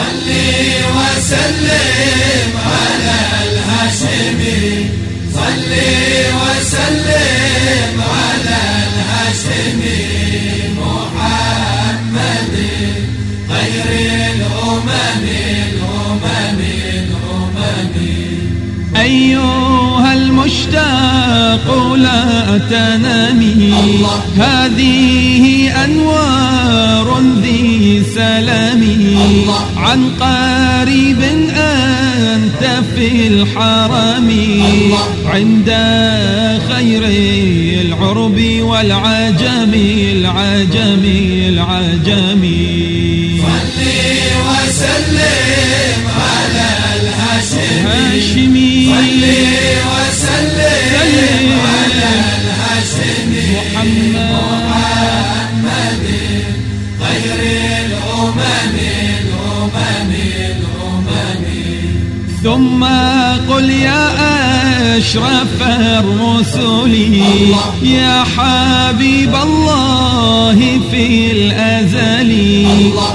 صلي وسلم على الهاشمي صلي وسلم على الهاشمي محمد خير الأمم الأمم الأمم أيها المشتاق لا تنامي. هذه أنوار ذي الله. عن قريب أنت في الحرم. عند خير العرب والعجم العجم العجم صلي وسلم ثم قل يا أشرف الرسل. يا حبيب الله في الأزل.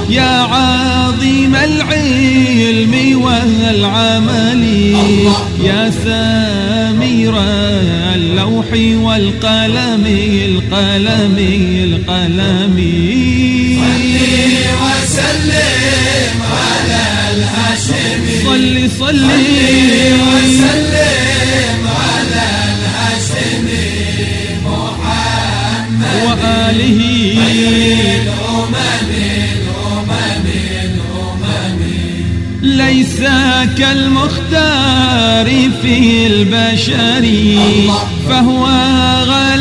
يا عظيم العلم والعمل. يا سمير اللوح والقلم القلم القلم صلي وسلم الهاشمي صلي صلي وسلم على الهاشمي محمد وآله ليس كالمختار في البشر. فهو السمع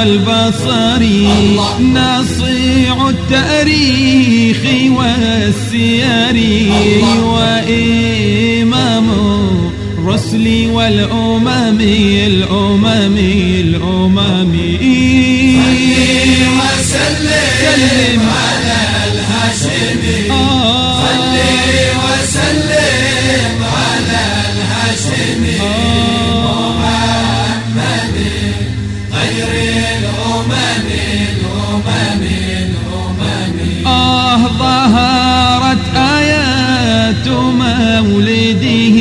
والبصر. الله. ناصع التاريخ والسير. وإمام الرسل والأمم الأمم الأمم. صلي وسلم سلم على الهاشمي آه. صلي وسلم على الهاشمي محمد خير الأمم الأمم الأمم آه ظهرت آيات مولده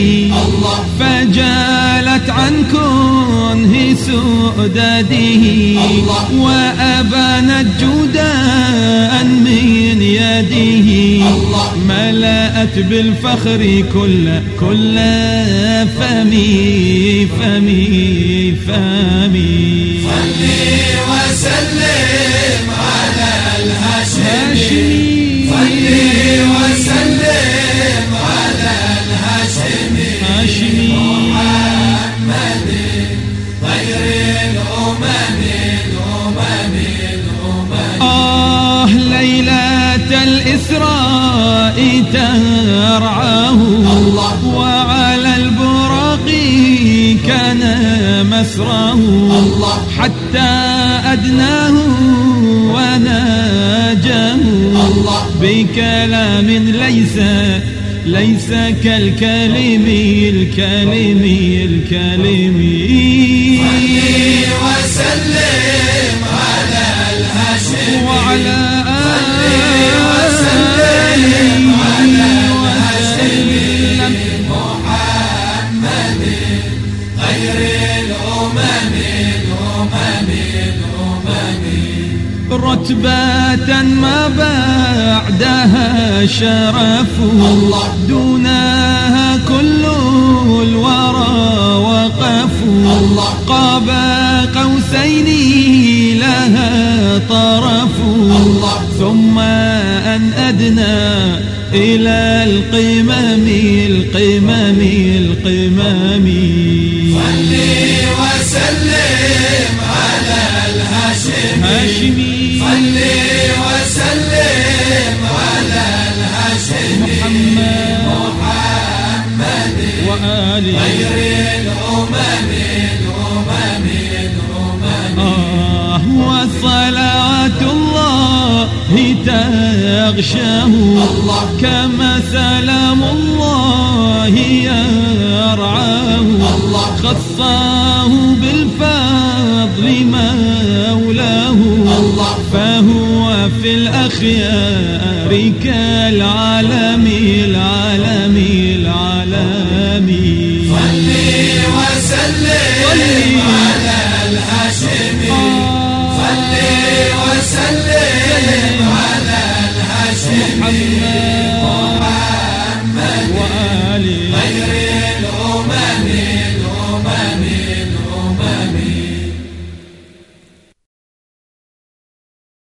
الله فجالت عن كنه سؤدده الله. وأبانت جوداء من يده الله. ملأت بالفخر كل كل فمي فمي فمي الهاشمي هاشمي محمد خير الأمم الأمم الأمم آه ليلة الإسراء ترعاه الله. وعلى البراق كان مسراه الله. حتى أدناه وناجاه الله. بكلام ليس ليس كالكلم الكلم الكلم. صلي وسلم على الهاشمي وعلى رتبة ما بعدها شرف الله. دونها كل الورى وقف الله. قاب قوسين لها طرف الله. ثم أن أدنى إلى القمم القمم القمم صلي وسلم على الهاشمي وسلم على الهاشمي محمد محمد وآله الأمم الأمم الأمم آه الله تغشاه الله. كما سلام الله يرعاه الله. خصاه بالفضل فهو في الأخيار كالعالمي العالمي العالمي صلي وسلم.